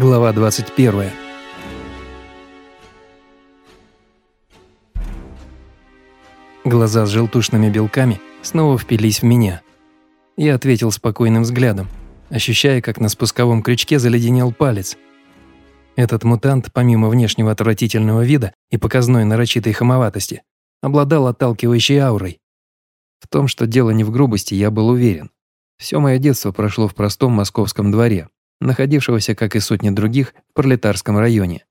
Глава 21. Глаза с желтушными белками снова впились в меня. Я ответил спокойным взглядом, ощущая, как на спусковом крючке заледенел палец. Этот мутант, помимо внешнего отвратительного вида и показной нарочитой хамоватости, обладал отталкивающей аурой. В том, что дело не в грубости, я был уверен. Все мое детство прошло в простом московском дворе, находившегося, как и сотни других, в пролетарском районе,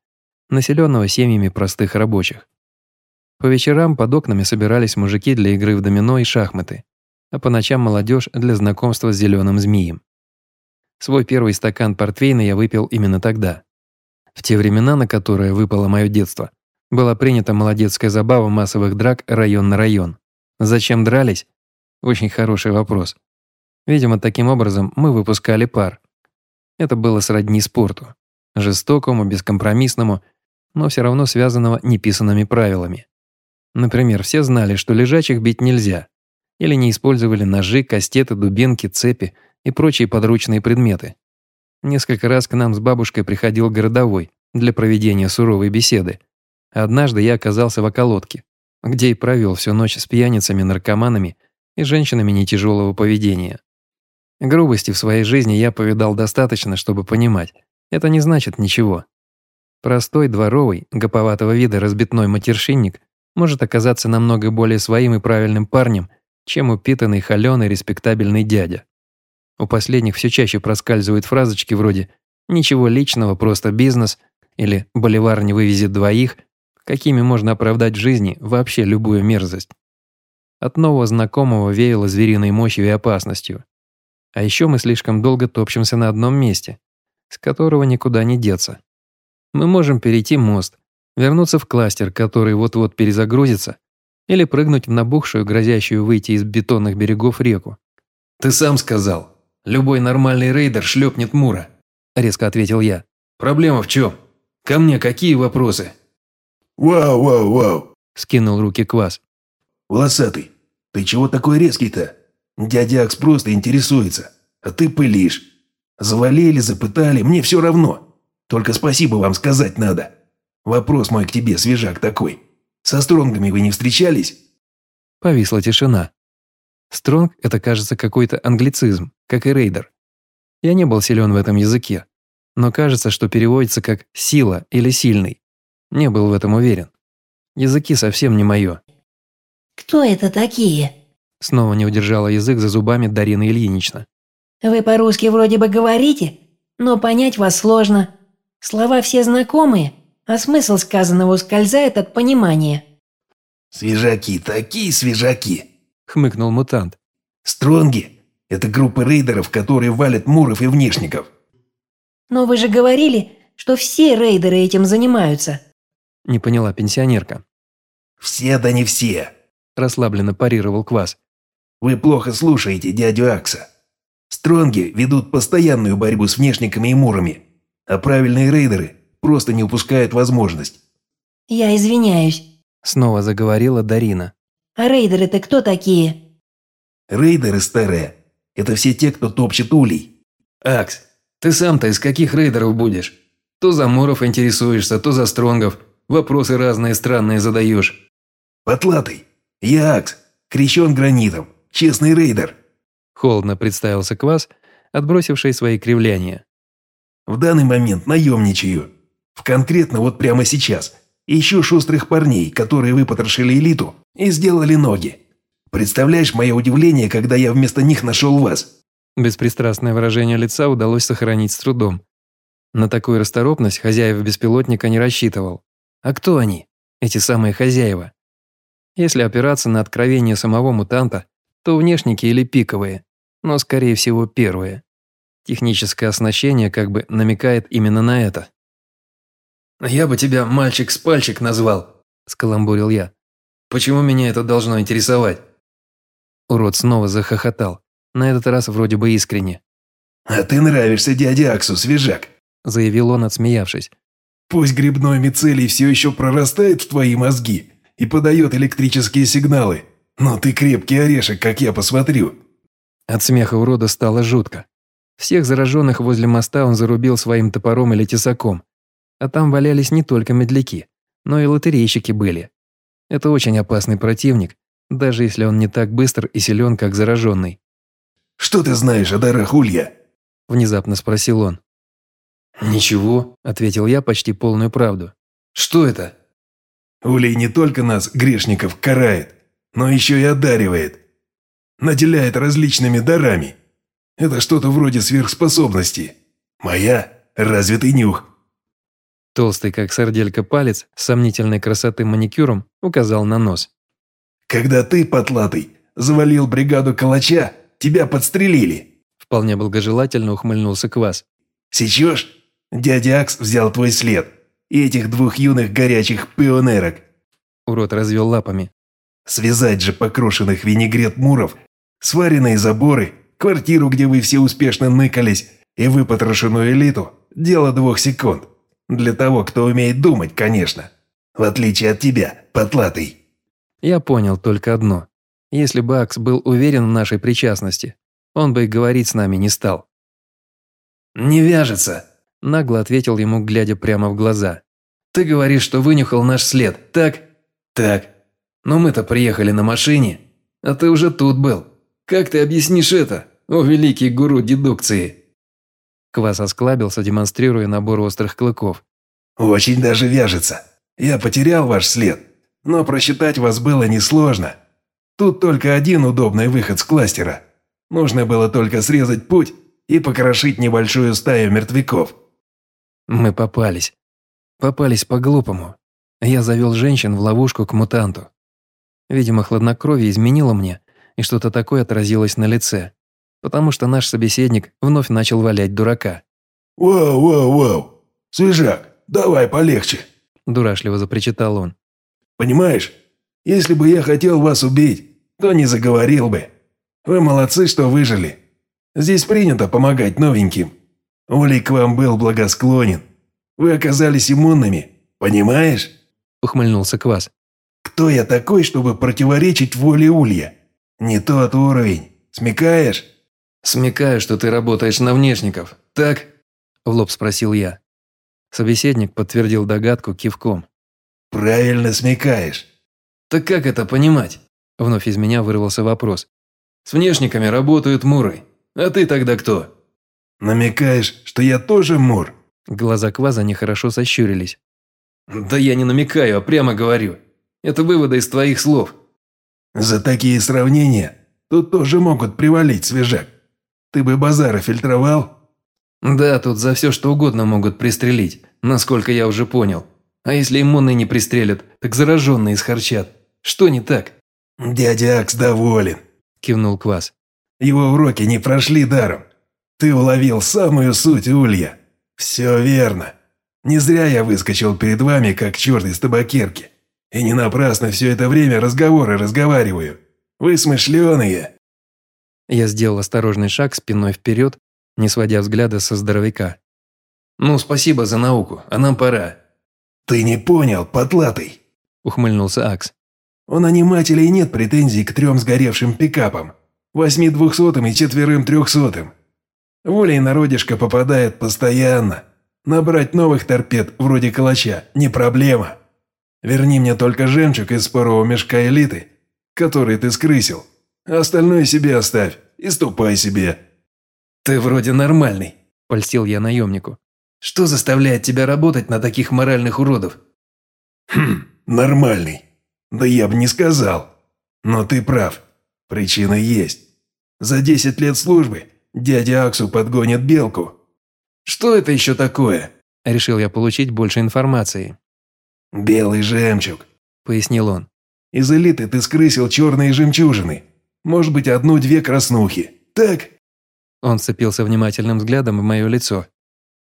населенного семьями простых рабочих. По вечерам под окнами собирались мужики для игры в домино и шахматы, а по ночам молодежь для знакомства с зеленым змеем. Свой первый стакан портвейна я выпил именно тогда. В те времена, на которые выпало мое детство, была принята молодецкая забава массовых драк район на район. Зачем дрались? Очень хороший вопрос. Видимо, таким образом мы выпускали пар, это было сродни спорту. Жестокому, бескомпромиссному, но все равно связанного неписанными правилами. Например, все знали, что лежачих бить нельзя, или не использовали ножи, кастеты, дубинки, цепи и прочие подручные предметы. Несколько раз к нам с бабушкой приходил городовой для проведения суровой беседы. Однажды я оказался в околотке, где и провел всю ночь с пьяницами, наркоманами и женщинами нетяжелого поведения. Грубости в своей жизни я повидал достаточно, чтобы понимать. Это не значит ничего. Простой, дворовый, гоповатого вида разбитной матершинник может оказаться намного более своим и правильным парнем, чем упитанный, холеный, респектабельный дядя. У последних все чаще проскальзывают фразочки вроде «ничего личного, просто бизнес» или «боливар не вывезет двоих», какими можно оправдать в жизни вообще любую мерзость. От нового знакомого веяло звериной мощью и опасностью. А еще мы слишком долго топчемся на одном месте, с которого никуда не деться. Мы можем перейти мост, вернуться в кластер, который вот-вот перезагрузится, или прыгнуть в набухшую, грозящую выйти из бетонных берегов реку. «Ты сам сказал. Любой нормальный рейдер шлепнет Мура», – резко ответил я. «Проблема в чем? Ко мне какие вопросы?» «Вау, вау, вау!» – скинул руки Квас. «Волосатый, ты чего такой резкий-то?» Дядя Акс просто интересуется, а ты пылишь. Завалили, запытали, мне все равно. Только спасибо вам сказать надо. Вопрос мой к тебе, свежак такой. Со стронгами вы не встречались?» Повисла тишина. Стронг – это, кажется, какой-то англицизм, как и рейдер. Я не был силен в этом языке, но кажется, что переводится как «сила» или «сильный». Не был в этом уверен. Языки совсем не мое. «Кто это такие?» Снова не удержала язык за зубами Дарина Ильинична. «Вы по-русски вроде бы говорите, но понять вас сложно. Слова все знакомые, а смысл сказанного ускользает от понимания». «Свежаки, такие свежаки!» – хмыкнул мутант. «Стронги – это группа рейдеров, которые валят муров и внешников». «Но вы же говорили, что все рейдеры этим занимаются». Не поняла пенсионерка. «Все да не все», – расслабленно парировал Квас. Вы плохо слушаете дядю Акса. Стронги ведут постоянную борьбу с внешниками и мурами, а правильные рейдеры просто не упускают возможность. «Я извиняюсь», – снова заговорила Дарина. «А рейдеры-то кто такие?» «Рейдеры старые. Это все те, кто топчет улей». «Акс, ты сам-то из каких рейдеров будешь? То за муров интересуешься, то за стронгов. Вопросы разные странные задаешь». «Потлатый. Я Акс, крещен гранитом. Честный рейдер!» Холодно представился Квас, отбросивший свои кривляния. «В данный момент наемничаю. В конкретно вот прямо сейчас. Ищу шустрых парней, которые выпотрошили элиту и сделали ноги. Представляешь мое удивление, когда я вместо них нашел вас?» Беспристрастное выражение лица удалось сохранить с трудом. На такую расторопность хозяев беспилотника не рассчитывал. А кто они, эти самые хозяева? Если опираться на откровение самого мутанта, то внешники или пиковые, но скорее всего первые. Техническое оснащение как бы намекает именно на это. «Я бы тебя мальчик с пальчик назвал», – скаламбурил я. «Почему меня это должно интересовать?» Урод снова захохотал, на этот раз вроде бы искренне. «А ты нравишься дяде Аксу, свежак», – заявил он, отсмеявшись. «Пусть грибной мицелий все еще прорастает в твои мозги и подает электрические сигналы, «Но ты крепкий орешек, как я посмотрю». От смеха урода стало жутко. Всех зараженных возле моста он зарубил своим топором или тесаком. А там валялись не только медляки, но и лотерейщики были. Это очень опасный противник, даже если он не так быстр и силен, как зараженный. «Что ты знаешь о дарах Улья?» – внезапно спросил он. «Ничего», – ответил я почти полную правду. «Что это?» «Улей не только нас, грешников, карает, но еще и одаривает. Наделяет различными дарами. Это что-то вроде сверхспособности. Моя – развитый нюх». Толстый, как сарделька палец, сомнительной красоты маникюром, указал на нос. «Когда ты, потлатый, завалил бригаду калача, тебя подстрелили». Вполне благожелательно ухмыльнулся Квас. «Сечешь? Дядя Акс взял твой след. И этих двух юных горячих пионерок». Урод развел лапами. «Связать же покрошенных винегрет муров, сваренные заборы, квартиру, где вы все успешно ныкались, и выпотрошенную элиту – дело двух секунд. Для того, кто умеет думать, конечно. В отличие от тебя, потлатый». Я понял только одно. Если бы Акс был уверен в нашей причастности, он бы и говорить с нами не стал. «Не вяжется», – нагло ответил ему, глядя прямо в глаза. «Ты говоришь, что вынюхал наш след, так?» «Так. Но мы-то приехали на машине, а ты уже тут был. Как ты объяснишь это, о великий гуру дедукции?» Квас осклабился, демонстрируя набор острых клыков. «Очень даже вяжется. Я потерял ваш след, но просчитать вас было несложно. Тут только один удобный выход с кластера. Нужно было только срезать путь и покрошить небольшую стаю мертвяков». Мы попались. Попались по-глупому. Я завел женщин в ловушку к мутанту. Видимо, хладнокровие изменило мне, и что-то такое отразилось на лице потому что наш собеседник вновь начал валять дурака. «Вау, вау, вау! Свежак, давай полегче!» – дурашливо запричитал он. «Понимаешь, если бы я хотел вас убить, то не заговорил бы. Вы молодцы, что выжили. Здесь принято помогать новеньким. Олей к вам был благосклонен. Вы оказались иммунными, понимаешь?» – ухмыльнулся Квас. «Кто я такой, чтобы противоречить воле Улья? Не тот уровень. Смекаешь?» «Смекаю, что ты работаешь на внешников, так?» – в лоб спросил я. Собеседник подтвердил догадку кивком. «Правильно смекаешь». «Так как это понимать?» – вновь из меня вырвался вопрос. «С внешниками работают муры. А ты тогда кто?» «Намекаешь, что я тоже мур?» Глаза Кваза нехорошо сощурились. «Да я не намекаю, а прямо говорю. Это выводы из твоих слов». «За такие сравнения тут тоже могут привалить свежак. Ты бы базары фильтровал?» «Да, тут за все что угодно могут пристрелить, насколько я уже понял. А если иммунные не пристрелят, так зараженные схарчат. Что не так?» «Дядя Акс доволен», – кивнул Квас. «Его уроки не прошли даром. Ты уловил самую суть улья. Все верно. Не зря я выскочил перед вами, как черт из табакерки. И не напрасно все это время разговоры разговариваю. Вы смышленые». Я сделал осторожный шаг спиной вперед, не сводя взгляда со здоровяка. «Ну, спасибо за науку, а нам пора». «Ты не понял, потлатый», – ухмыльнулся Акс. «У нанимателей нет претензий к трем сгоревшим пикапам, восьми двухсотым и четверым трехсотым. Волей народишко попадает постоянно. Набрать новых торпед вроде калача не проблема. Верни мне только жемчуг из спорового мешка элиты, который ты скрысил, Остальное себе оставь и ступай себе». «Ты вроде нормальный», – польстил я наемнику. «Что заставляет тебя работать на таких моральных уродов?» «Хм, нормальный. Да я бы не сказал. Но ты прав. Причина есть. За десять лет службы дядя Аксу подгонит белку». «Что это еще такое?» – решил я получить больше информации. «Белый жемчуг», – пояснил он. «Из элиты ты скрысил черные жемчужины. Может быть, одну-две краснухи. Так?» Он вцепился внимательным взглядом в мое лицо.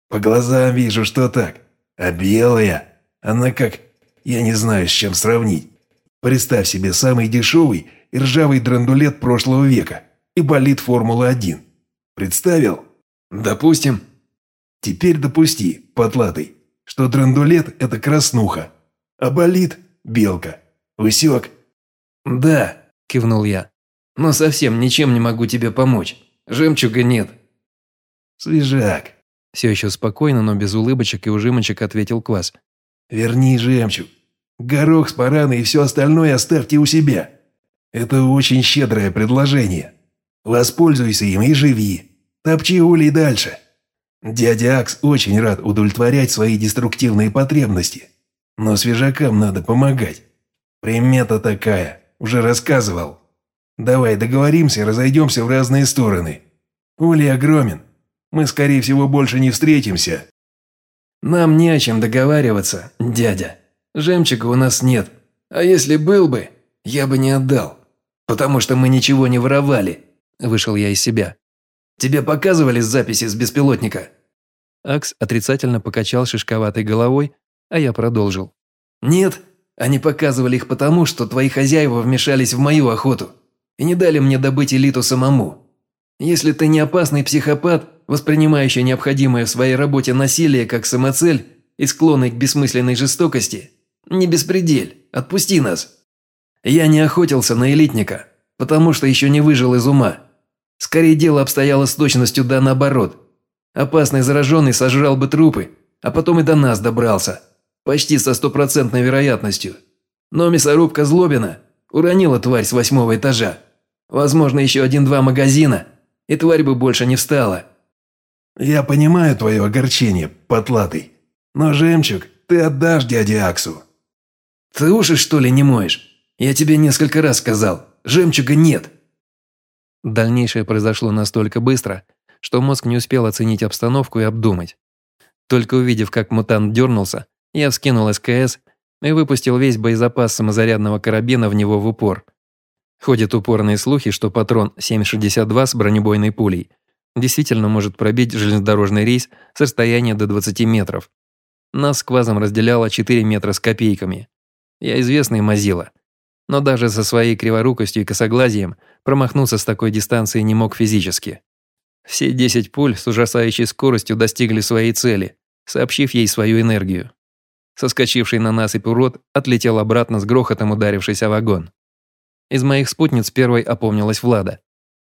«По глазам вижу, что так. А белая, она как... Я не знаю, с чем сравнить. Представь себе самый дешевый и ржавый драндулет прошлого века и болит Формула-1. Представил? Допустим. Теперь допусти, потлатый, что драндулет – это краснуха, а болит – белка. Усек? Да, кивнул я но совсем ничем не могу тебе помочь. Жемчуга нет». «Свежак». Все еще спокойно, но без улыбочек и ужимочек ответил Квас. «Верни жемчуг. Горох с параной и все остальное оставьте у себя. Это очень щедрое предложение. Воспользуйся им и живи. Топчи улей дальше. Дядя Акс очень рад удовлетворять свои деструктивные потребности. Но свежакам надо помогать. Примета такая, уже рассказывал. Давай договоримся разойдемся в разные стороны. Улей огромен. Мы, скорее всего, больше не встретимся. Нам не о чем договариваться, дядя. Жемчуга у нас нет. А если был бы, я бы не отдал. Потому что мы ничего не воровали. Вышел я из себя. Тебе показывали записи с беспилотника? Акс отрицательно покачал шишковатой головой, а я продолжил. Нет, они показывали их потому, что твои хозяева вмешались в мою охоту и не дали мне добыть элиту самому. Если ты не опасный психопат, воспринимающий необходимое в своей работе насилие как самоцель и склонный к бессмысленной жестокости, не беспредель, отпусти нас. Я не охотился на элитника, потому что еще не выжил из ума. Скорее дело обстояло с точностью да наоборот. Опасный зараженный сожрал бы трупы, а потом и до нас добрался. Почти со стопроцентной вероятностью. Но мясорубка Злобина уронила тварь с восьмого этажа. Возможно, еще один-два магазина, и тварь бы больше не встала. Я понимаю твое огорчение, потлатый. Но жемчуг ты отдашь дяде Аксу. Ты уши, что ли, не моешь? Я тебе несколько раз сказал, жемчуга нет. Дальнейшее произошло настолько быстро, что мозг не успел оценить обстановку и обдумать. Только увидев, как мутант дернулся, я вскинул СКС и выпустил весь боезапас самозарядного карабина в него в упор. Ходят упорные слухи, что патрон 7,62 с бронебойной пулей действительно может пробить железнодорожный рейс с расстояния до 20 метров. Нас с квазом разделяло 4 метра с копейками. Я известный мазила. Но даже со своей криворукостью и косоглазием промахнуться с такой дистанции не мог физически. Все 10 пуль с ужасающей скоростью достигли своей цели, сообщив ей свою энергию. Соскочивший на насыпь урод отлетел обратно с грохотом ударившись о вагон. Из моих спутниц первой опомнилась Влада.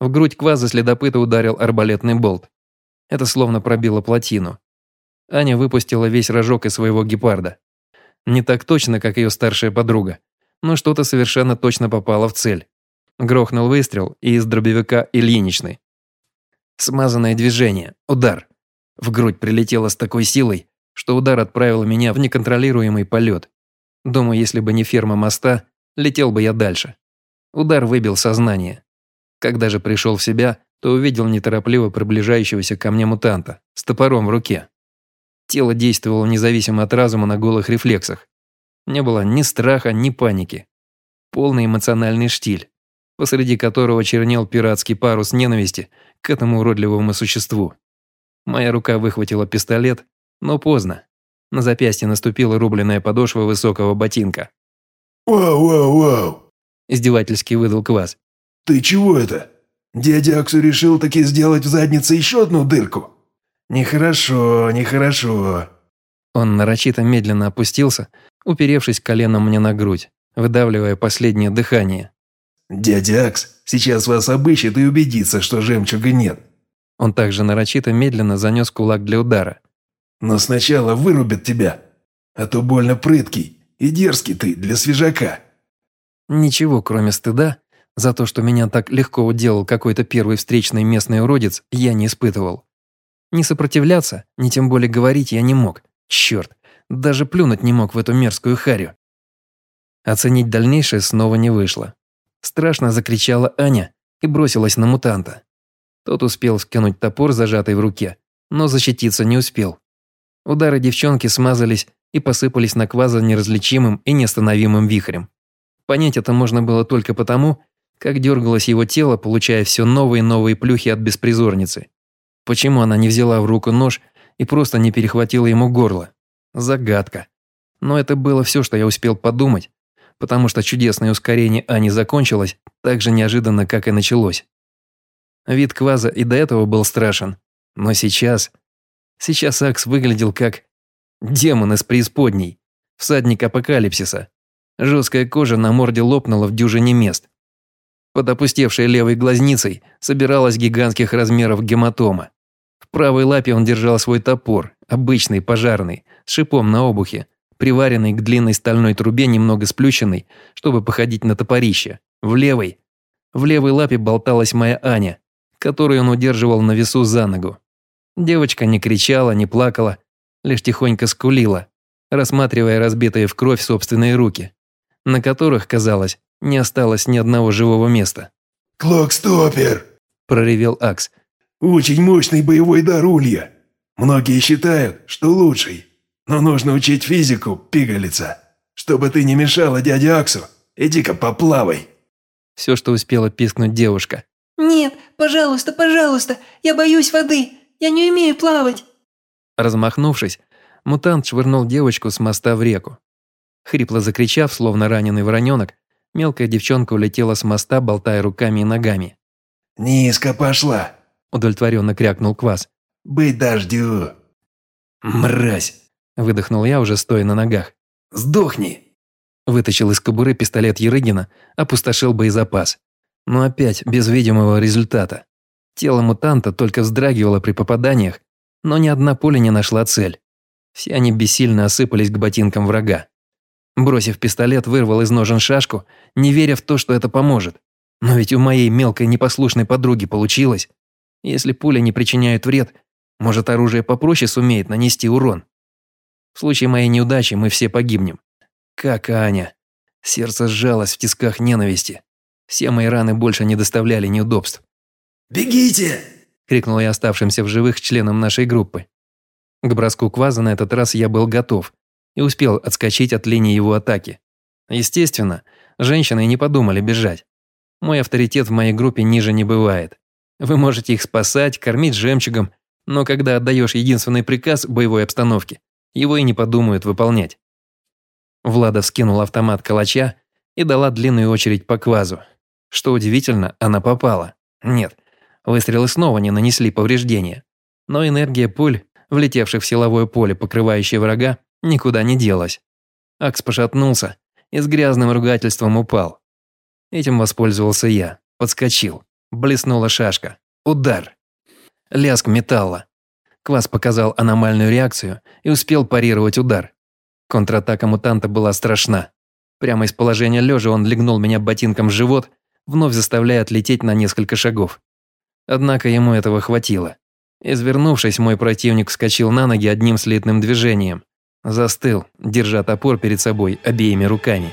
В грудь кваза следопыта ударил арбалетный болт. Это словно пробило плотину. Аня выпустила весь рожок из своего гепарда. Не так точно, как ее старшая подруга, но что-то совершенно точно попало в цель. Грохнул выстрел и из дробовика Ильиничной. Смазанное движение, удар. В грудь прилетело с такой силой, что удар отправил меня в неконтролируемый полет. Думаю, если бы не ферма моста, летел бы я дальше. Удар выбил сознание. Когда же пришел в себя, то увидел неторопливо приближающегося ко мне мутанта с топором в руке. Тело действовало независимо от разума на голых рефлексах. Не было ни страха, ни паники. Полный эмоциональный штиль, посреди которого чернел пиратский парус ненависти к этому уродливому существу. Моя рука выхватила пистолет но поздно. На запястье наступила рубленная подошва высокого ботинка. «Вау-вау-вау!» – издевательски выдал Квас. «Ты чего это? Дядя Аксу решил таки сделать в заднице еще одну дырку? Нехорошо, нехорошо». Он нарочито медленно опустился, уперевшись коленом мне на грудь, выдавливая последнее дыхание. «Дядя Акс сейчас вас обыщет и убедится, что жемчуга нет». Он также нарочито медленно занес кулак для удара, но сначала вырубят тебя, а то больно прыткий и дерзкий ты для свежака». Ничего, кроме стыда, за то, что меня так легко уделал какой-то первый встречный местный уродец, я не испытывал. Не сопротивляться, ни тем более говорить я не мог. Черт, даже плюнуть не мог в эту мерзкую харю. Оценить дальнейшее снова не вышло. Страшно закричала Аня и бросилась на мутанта. Тот успел скинуть топор, зажатый в руке, но защититься не успел. Удары девчонки смазались и посыпались на кваза неразличимым и неостановимым вихрем. Понять это можно было только потому, как дергалось его тело, получая все новые и новые плюхи от беспризорницы. Почему она не взяла в руку нож и просто не перехватила ему горло? Загадка. Но это было все, что я успел подумать, потому что чудесное ускорение Ани закончилось так же неожиданно, как и началось. Вид кваза и до этого был страшен, но сейчас Сейчас Акс выглядел как демон из преисподней, всадник апокалипсиса. Жесткая кожа на морде лопнула в дюжине мест. Под опустевшей левой глазницей собиралась гигантских размеров гематома. В правой лапе он держал свой топор, обычный, пожарный, с шипом на обухе, приваренный к длинной стальной трубе, немного сплющенный, чтобы походить на топорище. В левой. В левой лапе болталась моя Аня, которую он удерживал на весу за ногу. Девочка не кричала, не плакала, лишь тихонько скулила, рассматривая разбитые в кровь собственные руки, на которых, казалось, не осталось ни одного живого места. «Клокстопер!» – проревел Акс. «Очень мощный боевой дар улья. Многие считают, что лучший. Но нужно учить физику, пигалица. Чтобы ты не мешала дяде Аксу, иди-ка поплавай». Все, что успела пискнуть девушка. «Нет, пожалуйста, пожалуйста, я боюсь воды, я не умею плавать». Размахнувшись, мутант швырнул девочку с моста в реку. Хрипло закричав, словно раненый вороненок, мелкая девчонка улетела с моста, болтая руками и ногами. «Низко пошла», – удовлетворенно крякнул Квас. «Быть дождю». «Мразь!» – выдохнул я, уже стоя на ногах. «Сдохни!» Вытащил из кобуры пистолет Ерыгина, опустошил боезапас. Но опять без видимого результата. Тело мутанта только вздрагивало при попаданиях, но ни одна пуля не нашла цель. Все они бессильно осыпались к ботинкам врага. Бросив пистолет, вырвал из ножен шашку, не веря в то, что это поможет. Но ведь у моей мелкой непослушной подруги получилось. Если пуля не причиняет вред, может оружие попроще сумеет нанести урон. В случае моей неудачи мы все погибнем. Как Аня. Сердце сжалось в тисках ненависти. Все мои раны больше не доставляли неудобств. «Бегите!» – крикнул я оставшимся в живых членам нашей группы. К броску кваза на этот раз я был готов и успел отскочить от линии его атаки. Естественно, женщины не подумали бежать. Мой авторитет в моей группе ниже не бывает. Вы можете их спасать, кормить жемчугом, но когда отдаешь единственный приказ боевой обстановке, его и не подумают выполнять. Влада вскинула автомат калача и дала длинную очередь по квазу. Что удивительно, она попала. Нет, выстрелы снова не нанесли повреждения. Но энергия пуль, влетевших в силовое поле, покрывающее врага, никуда не делась. Акс пошатнулся и с грязным ругательством упал. Этим воспользовался я. Подскочил. Блеснула шашка. Удар. Лязг металла. Квас показал аномальную реакцию и успел парировать удар. Контратака мутанта была страшна. Прямо из положения лежа он легнул меня ботинком в живот, вновь заставляя отлететь на несколько шагов. Однако ему этого хватило. Извернувшись, мой противник вскочил на ноги одним слитным движением. Застыл, держа топор перед собой обеими руками.